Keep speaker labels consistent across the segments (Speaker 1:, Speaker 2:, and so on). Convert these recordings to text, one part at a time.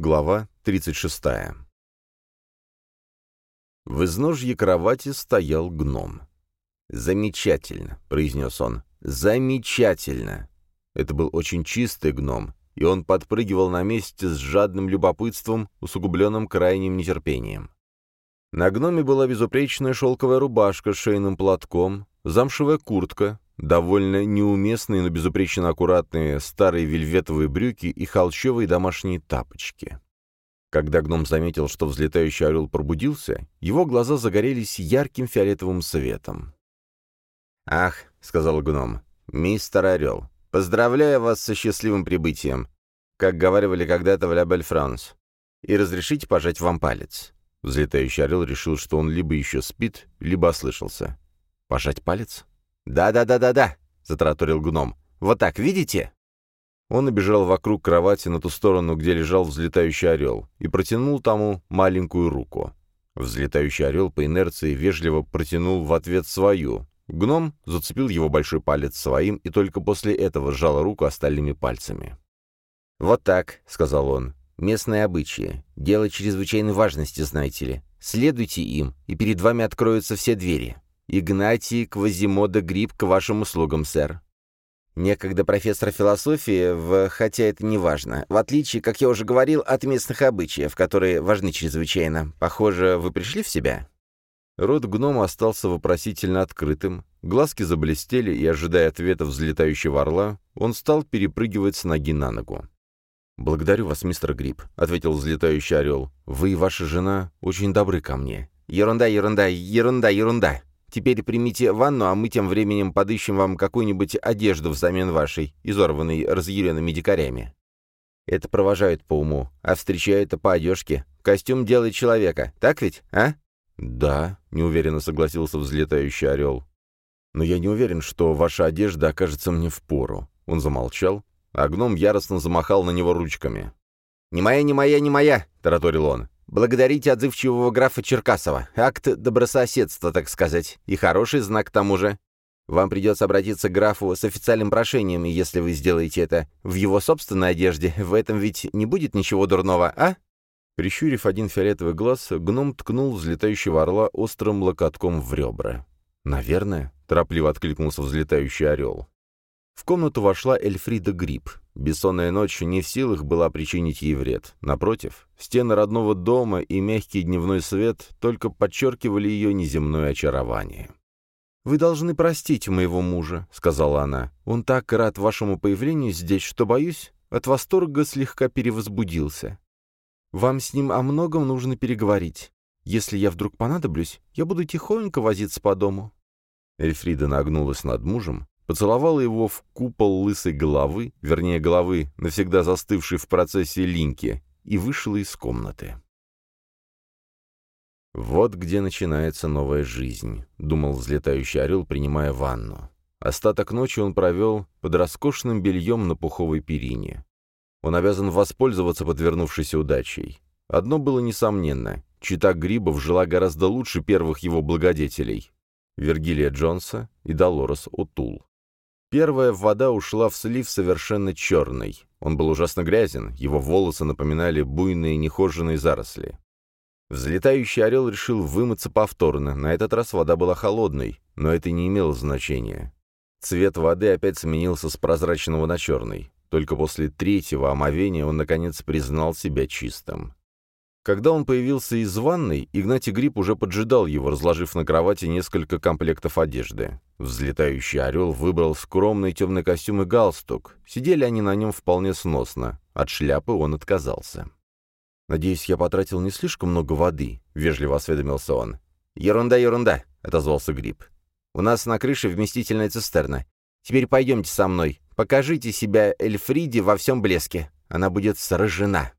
Speaker 1: Глава 36. В изножье кровати стоял гном. «Замечательно», — произнес он. «Замечательно!» Это был очень чистый гном, и он подпрыгивал на месте с жадным любопытством, усугубленным крайним нетерпением. На гноме была безупречная шелковая рубашка с шейным платком, замшевая куртка, довольно неуместные, но безупречно аккуратные старые вельветовые брюки и холщовые домашние тапочки. Когда гном заметил, что взлетающий орел пробудился, его глаза загорелись ярким фиолетовым светом. «Ах», — сказал гном, — «мистер Орел, поздравляю вас со счастливым прибытием, как говаривали когда-то в Ля Франс. И разрешите пожать вам палец». Взлетающий орел решил, что он либо еще спит, либо ослышался. «Пожать палец?» «Да-да-да-да-да», — затраторил гном. «Вот так, видите?» Он обежал вокруг кровати на ту сторону, где лежал взлетающий орел, и протянул тому маленькую руку. Взлетающий орел по инерции вежливо протянул в ответ свою. Гном зацепил его большой палец своим и только после этого сжал руку остальными пальцами. «Вот так», — сказал он, — «местные обычаи. Дело чрезвычайной важности, знаете ли. Следуйте им, и перед вами откроются все двери. Игнатий Квазимода Гриб к вашим услугам, сэр. Некогда профессор философии, в... хотя это не важно, в отличие, как я уже говорил, от местных обычаев, которые важны чрезвычайно. Похоже, вы пришли в себя?» Рот гнома остался вопросительно открытым, глазки заблестели, и, ожидая ответа взлетающего орла, он стал перепрыгивать с ноги на ногу. «Благодарю вас, мистер Гриб», — ответил взлетающий орел. «Вы и ваша жена очень добры ко мне». «Ерунда, ерунда, ерунда, ерунда», Теперь примите ванну, а мы тем временем подыщем вам какую-нибудь одежду взамен вашей, изорванной разъяренными дикарями. Это провожают по уму, а встречают по одежке. Костюм делает человека, так ведь, а? Да, неуверенно согласился взлетающий орел. Но я не уверен, что ваша одежда окажется мне в пору. Он замолчал, а гном яростно замахал на него ручками. «Не моя, не моя, не моя!» — тараторил он. Благодарите отзывчивого графа Черкасова. Акт добрососедства, так сказать. И хороший знак к тому же. Вам придется обратиться к графу с официальным прошением, если вы сделаете это в его собственной одежде, в этом ведь не будет ничего дурного, а?» Прищурив один фиолетовый глаз, гном ткнул взлетающего орла острым локотком в ребра. «Наверное», — торопливо откликнулся взлетающий орел. В комнату вошла Эльфрида Гриб. Бессонная ночь не в силах была причинить ей вред. Напротив, стены родного дома и мягкий дневной свет только подчеркивали ее неземное очарование. «Вы должны простить моего мужа», — сказала она. «Он так рад вашему появлению здесь, что, боюсь, от восторга слегка перевозбудился. Вам с ним о многом нужно переговорить. Если я вдруг понадоблюсь, я буду тихонько возиться по дому». Эльфрида нагнулась над мужем, поцеловала его в купол лысой головы, вернее, головы, навсегда застывшей в процессе линьки, и вышла из комнаты. «Вот где начинается новая жизнь», — думал взлетающий орел, принимая ванну. Остаток ночи он провел под роскошным бельем на пуховой перине. Он обязан воспользоваться подвернувшейся удачей. Одно было несомненно — чита Грибов жила гораздо лучше первых его благодетелей — Вергилия Джонса и Долорес Утул. Первая вода ушла в слив совершенно черной. Он был ужасно грязен, его волосы напоминали буйные нехоженные заросли. Взлетающий орел решил вымыться повторно, на этот раз вода была холодной, но это не имело значения. Цвет воды опять сменился с прозрачного на черный. Только после третьего омовения он, наконец, признал себя чистым. Когда он появился из ванной, Игнатий Гриб уже поджидал его, разложив на кровати несколько комплектов одежды. Взлетающий орел выбрал скромный темный костюм и галстук. Сидели они на нем вполне сносно. От шляпы он отказался. «Надеюсь, я потратил не слишком много воды», — вежливо осведомился он. «Ерунда, ерунда», — отозвался Гриб. «У нас на крыше вместительная цистерна. Теперь пойдемте со мной. Покажите себя Эльфриде во всем блеске. Она будет сражена».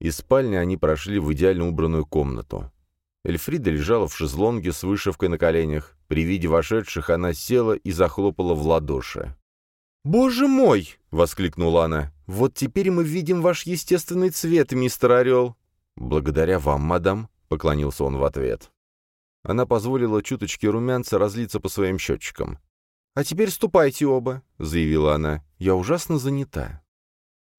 Speaker 1: Из спальни они прошли в идеально убранную комнату. Эльфрида лежала в шезлонге с вышивкой на коленях. При виде вошедших она села и захлопала в ладоши. «Боже мой!» — воскликнула она. «Вот теперь мы видим ваш естественный цвет, мистер Орел!» «Благодаря вам, мадам», — поклонился он в ответ. Она позволила чуточке румянца разлиться по своим счетчикам. «А теперь ступайте оба», — заявила она. «Я ужасно занята».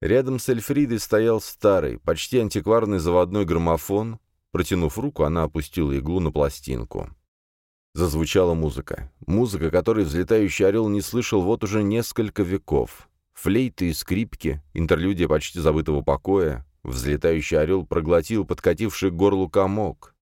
Speaker 1: Рядом с Эльфридой стоял старый, почти антикварный заводной граммофон. Протянув руку, она опустила иглу на пластинку. Зазвучала музыка. Музыка, которой взлетающий орел не слышал вот уже несколько веков. Флейты и скрипки, интерлюдия почти забытого покоя. Взлетающий орел проглотил подкативший к горлу комок.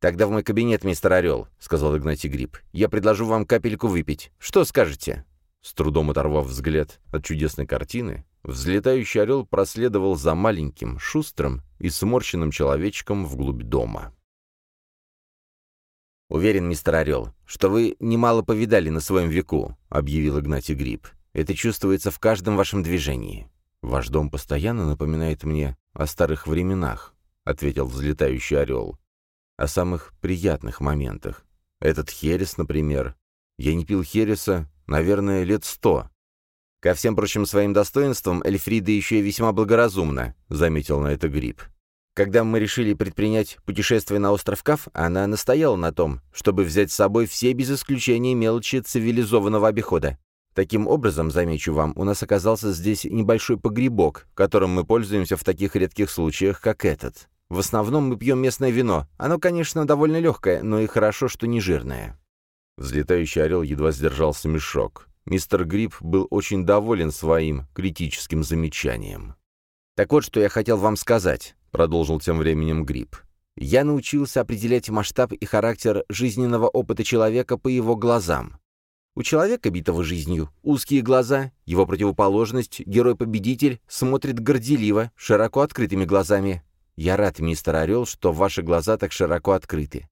Speaker 1: «Тогда в мой кабинет, мистер Орел», — сказал Игнатий Гриб. «Я предложу вам капельку выпить. Что скажете?» С трудом оторвав взгляд от чудесной картины, взлетающий орел проследовал за маленьким, шустрым и сморщенным человечком вглубь дома. «Уверен, мистер Орел, что вы немало повидали на своем веку», — объявил Игнатий Гриб. «Это чувствуется в каждом вашем движении». «Ваш дом постоянно напоминает мне о старых временах», — ответил взлетающий орел о самых приятных моментах. Этот херес, например. Я не пил хереса, наверное, лет сто. Ко всем прочим своим достоинствам Эльфрида еще и весьма благоразумна, заметил на это Гриб. Когда мы решили предпринять путешествие на остров Каф, она настояла на том, чтобы взять с собой все без исключения мелочи цивилизованного обихода. Таким образом, замечу вам, у нас оказался здесь небольшой погребок, которым мы пользуемся в таких редких случаях, как этот. В основном мы пьем местное вино. Оно, конечно, довольно легкое, но и хорошо, что не жирное». Взлетающий орел едва сдержал смешок. Мистер Гриб был очень доволен своим критическим замечанием. «Так вот, что я хотел вам сказать», — продолжил тем временем Гриб. «Я научился определять масштаб и характер жизненного опыта человека по его глазам. У человека, битого жизнью, узкие глаза, его противоположность, герой-победитель, смотрит горделиво, широко открытыми глазами, я рад, мистер Орел, что ваши глаза так широко открыты.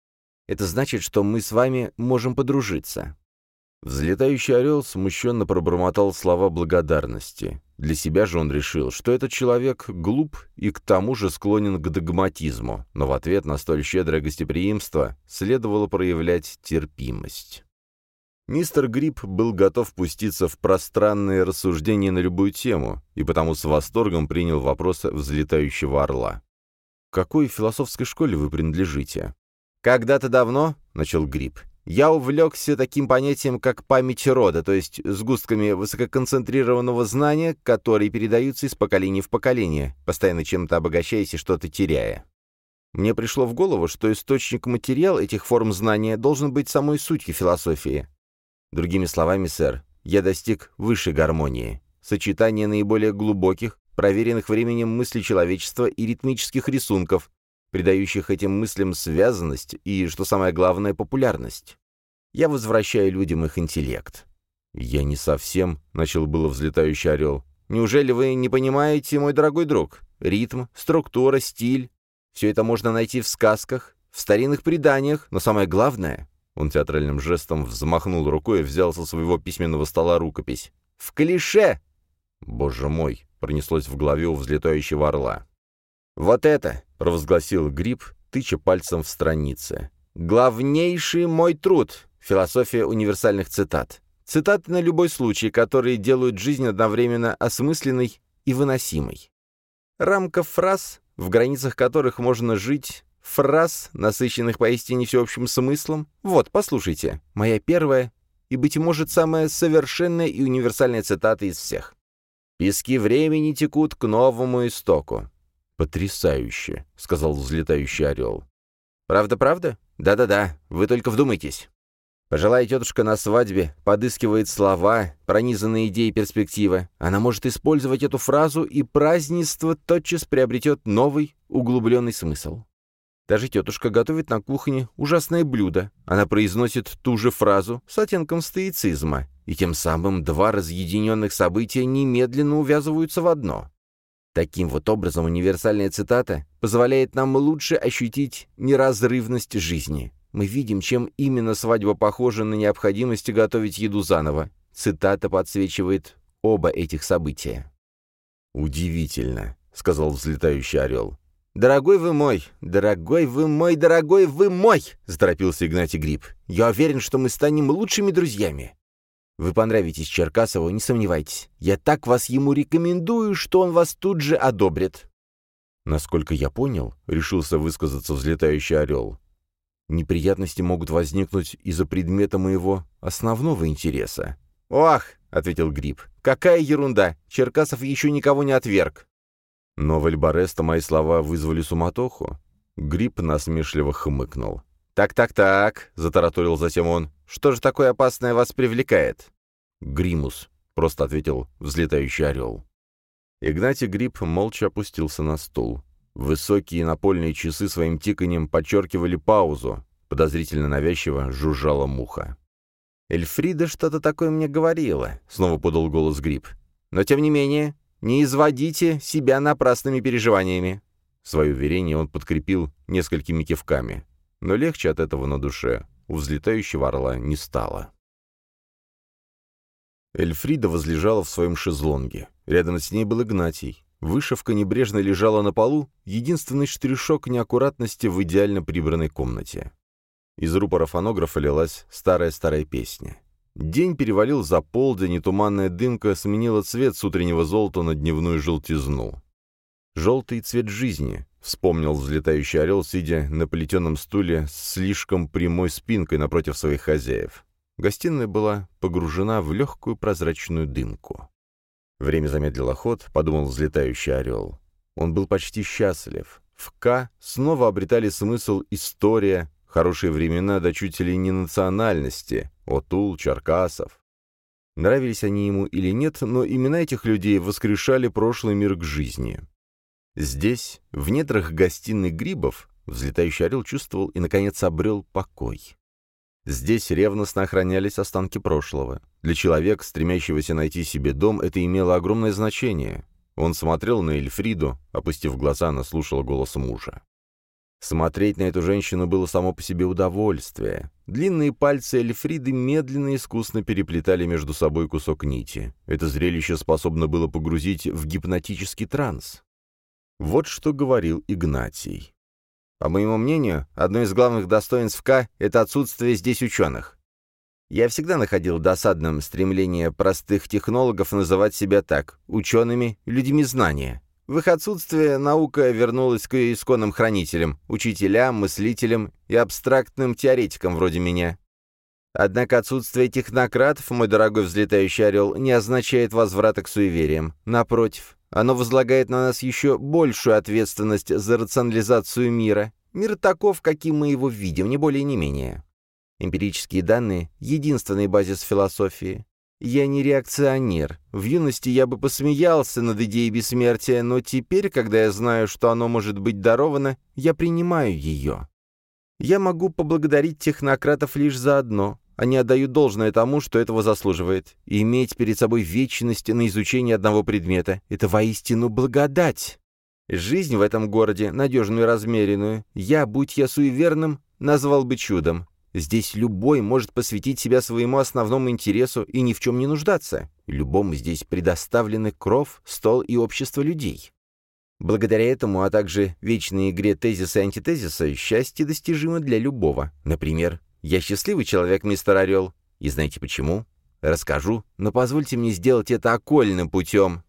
Speaker 1: Это значит, что мы с вами можем подружиться». Взлетающий орел смущенно пробормотал слова благодарности. Для себя же он решил, что этот человек глуп и к тому же склонен к догматизму, но в ответ на столь щедрое гостеприимство следовало проявлять терпимость. Мистер Гриб был готов пуститься в пространные рассуждения на любую тему, и потому с восторгом принял вопрос взлетающего орла какой философской школе вы принадлежите?» «Когда-то давно», — начал Гриб, — «я увлекся таким понятием, как память рода, то есть сгустками высококонцентрированного знания, которые передаются из поколения в поколение, постоянно чем-то обогащаясь и что-то теряя. Мне пришло в голову, что источник материал этих форм знания должен быть самой сутью философии. Другими словами, сэр, я достиг высшей гармонии, сочетания наиболее глубоких, проверенных временем мыслей человечества и ритмических рисунков, придающих этим мыслям связанность и, что самое главное, популярность. Я возвращаю людям их интеллект. «Я не совсем», — начал было взлетающий орел. «Неужели вы не понимаете, мой дорогой друг? Ритм, структура, стиль — все это можно найти в сказках, в старинных преданиях, но самое главное...» Он театральным жестом взмахнул рукой и взял со своего письменного стола рукопись. «В клише!» «Боже мой!» пронеслось в голове у взлетающего орла. «Вот это!» — провозгласил Гриб, тыча пальцем в странице. «Главнейший мой труд! Философия универсальных цитат. Цитаты на любой случай, которые делают жизнь одновременно осмысленной и выносимой. Рамка фраз, в границах которых можно жить, фраз, насыщенных поистине всеобщим смыслом. Вот, послушайте, моя первая и, быть может, самая совершенная и универсальная цитата из всех. Пески времени текут к новому истоку. «Потрясающе», — сказал взлетающий орел. «Правда-правда? Да-да-да, вы только вдумайтесь». Пожилая тетушка на свадьбе подыскивает слова, пронизанные идеей перспективы. Она может использовать эту фразу, и празднество тотчас приобретет новый, углубленный смысл. Даже тетушка готовит на кухне ужасное блюдо. Она произносит ту же фразу с оттенком стоицизма, и тем самым два разъединенных события немедленно увязываются в одно. Таким вот образом универсальная цитата позволяет нам лучше ощутить неразрывность жизни. Мы видим, чем именно свадьба похожа на необходимость готовить еду заново. Цитата подсвечивает оба этих события. «Удивительно», — сказал взлетающий орел. «Дорогой вы мой, дорогой вы мой, дорогой вы мой!» — заторопился Игнатий Гриб. «Я уверен, что мы станем лучшими друзьями. Вы понравитесь Черкасову, не сомневайтесь. Я так вас ему рекомендую, что он вас тут же одобрит». Насколько я понял, решился высказаться взлетающий орел. Неприятности могут возникнуть из-за предмета моего основного интереса. «Ох!»
Speaker 2: —— ответил Гриб. «Какая ерунда! Черкасов еще никого не отверг!»
Speaker 1: Но в Эльбареста мои слова вызвали суматоху. Гриб насмешливо хмыкнул.
Speaker 2: «Так-так-так», — затараторил затем он, — «что же такое опасное вас привлекает?»
Speaker 1: «Гримус», — просто ответил взлетающий орел. Игнатий Гриб молча опустился на стул. Высокие напольные часы своим тиканьем подчеркивали паузу. Подозрительно навязчиво жужжала муха.
Speaker 2: «Эльфрида что-то такое мне говорила», — снова подал голос Гриб. «Но тем не менее, не изводите себя напрасными переживаниями».
Speaker 1: Свое уверение он подкрепил несколькими кивками. Но легче от этого на душе у взлетающего орла не стало. Эльфрида возлежала в своем шезлонге. Рядом с ней был Игнатий. Вышивка небрежно лежала на полу, единственный штришок неаккуратности в идеально прибранной комнате. Из рупора фонографа лилась старая-старая песня. День перевалил за полдень, и туманная дымка сменила цвет с утреннего золота на дневную желтизну. «Желтый цвет жизни», — вспомнил взлетающий орел, сидя на плетеном стуле с слишком прямой спинкой напротив своих хозяев. Гостиная была погружена в легкую прозрачную дымку. Время замедлило ход, подумал взлетающий орел. Он был почти счастлив. В К снова обретали смысл история, хорошие времена до чуть ли не национальности, Отул, Черкасов. Нравились они ему или нет, но имена этих людей воскрешали прошлый мир к жизни. Здесь, в недрах гостиной грибов, взлетающий орел чувствовал и, наконец, обрел покой. Здесь ревностно охранялись останки прошлого. Для человека, стремящегося найти себе дом, это имело огромное значение. Он смотрел на Эльфриду, опустив глаза, она слушала голос мужа. Смотреть на эту женщину было само по себе удовольствие. Длинные пальцы Эльфриды медленно и искусно переплетали между собой кусок нити. Это зрелище способно было погрузить в гипнотический транс. Вот что говорил Игнатий.
Speaker 2: По моему мнению, одно из главных достоинств К — это отсутствие здесь ученых. Я всегда находил досадным стремление простых технологов называть себя так — учеными, людьми знания. В их отсутствие наука вернулась к исконным хранителям, учителям, мыслителям и абстрактным теоретикам вроде меня. Однако отсутствие технократов, мой дорогой взлетающий орел, не означает возврата к суевериям. Напротив, оно возлагает на нас еще большую ответственность за рационализацию мира. Мир таков, каким мы его видим, не более не менее. Эмпирические данные — единственный базис философии. Я не реакционер. В юности я бы посмеялся над идеей бессмертия, но теперь, когда я знаю, что оно может быть даровано, я принимаю ее. Я могу поблагодарить технократов лишь за одно. Они отдают должное тому, что этого заслуживает. И иметь перед собой вечность на изучение одного предмета — это воистину благодать. Жизнь в этом городе, надежную и размеренную, я, будь я суеверным, назвал бы чудом. Здесь любой может посвятить себя своему основному интересу и ни в чем не нуждаться. Любому здесь предоставлены кров, стол и общество людей. Благодаря этому, а также вечной игре тезиса и антитезиса, счастье достижимо для любого. Например, я счастливый человек, мистер Орел. И знаете почему? Расскажу, но позвольте мне сделать это окольным путем.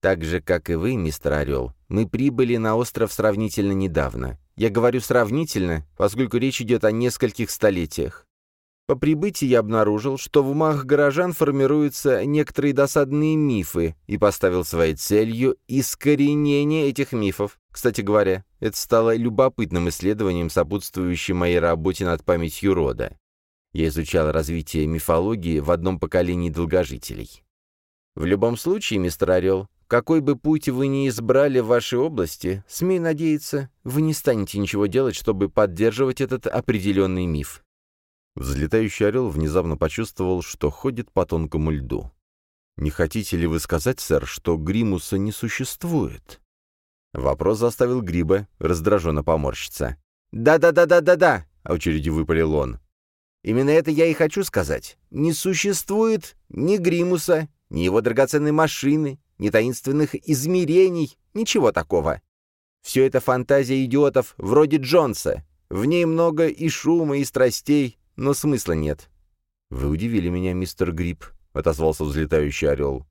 Speaker 2: Так же, как и вы, мистер Орел, мы прибыли на остров сравнительно недавно. Я говорю сравнительно, поскольку речь идет о нескольких столетиях. По прибытии я обнаружил, что в умах горожан формируются некоторые досадные мифы, и поставил своей целью искоренение этих мифов. Кстати говоря, это стало любопытным исследованием, сопутствующим моей работе над памятью рода. Я изучал развитие мифологии в одном поколении долгожителей. В любом случае, мистер Орел, какой бы путь вы ни избрали в вашей области, смей надеяться, вы не станете ничего делать, чтобы поддерживать этот определенный миф.
Speaker 1: Взлетающий орел внезапно почувствовал, что ходит по тонкому льду. «Не хотите ли вы сказать, сэр, что Гримуса не существует?» Вопрос заставил Гриба раздраженно поморщиться.
Speaker 2: «Да-да-да-да-да-да!» — очереди выпалил он. «Именно это я и хочу сказать. Не существует ни Гримуса, ни его драгоценной машины, ни таинственных измерений, ничего такого. Все это фантазия идиотов вроде Джонса. В ней много и шума, и страстей, но смысла нет.
Speaker 1: «Вы удивили меня, мистер Гриб», — отозвался взлетающий орел.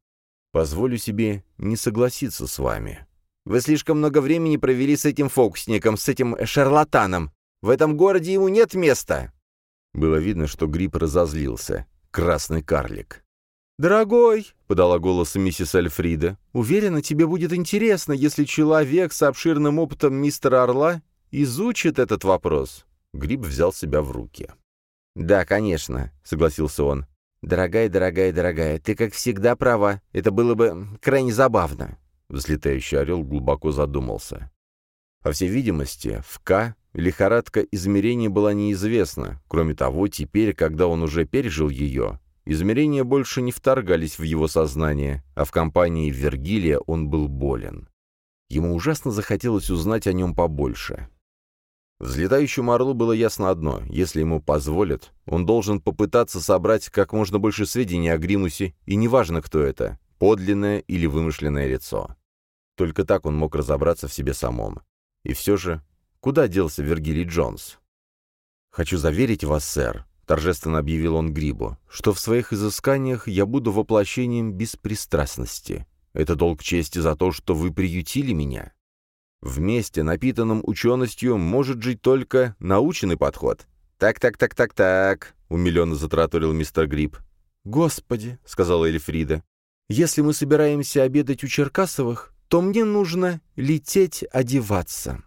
Speaker 1: «Позволю себе не согласиться с вами».
Speaker 2: «Вы слишком много времени провели с этим фокусником, с этим шарлатаном. В этом городе ему нет места».
Speaker 1: Было видно, что Гриб разозлился. Красный карлик.
Speaker 2: «Дорогой», — подала голос миссис Альфрида, — «уверена, тебе будет интересно, если человек с обширным опытом мистера Орла изучит этот вопрос».
Speaker 1: Гриб взял себя в руки.
Speaker 2: «Да, конечно», — согласился он. «Дорогая, дорогая, дорогая, ты, как всегда, права. Это было бы крайне забавно».
Speaker 1: Взлетающий орел глубоко задумался. По всей видимости, в К лихорадка измерений была неизвестна. Кроме того, теперь, когда он уже пережил ее, измерения больше не вторгались в его сознание, а в компании Вергилия он был болен. Ему ужасно захотелось узнать о нем побольше. Взлетающему орлу было ясно одно — если ему позволят, он должен попытаться собрать как можно больше сведений о Гримусе, и неважно, кто это — подлинное или вымышленное лицо. Только так он мог разобраться в себе самом. И все же, куда делся Вергилий Джонс? «Хочу заверить вас, сэр», — торжественно объявил он Грибу, «что в своих изысканиях я буду воплощением беспристрастности. Это долг чести за то, что вы приютили меня. В месте, напитанном ученостью, может жить только научный подход. «Так-так-так-так-так», — умиленно затраторил мистер Гриб.
Speaker 2: «Господи», — сказала Эльфрида, — «если мы собираемся обедать у Черкасовых, то мне нужно лететь одеваться».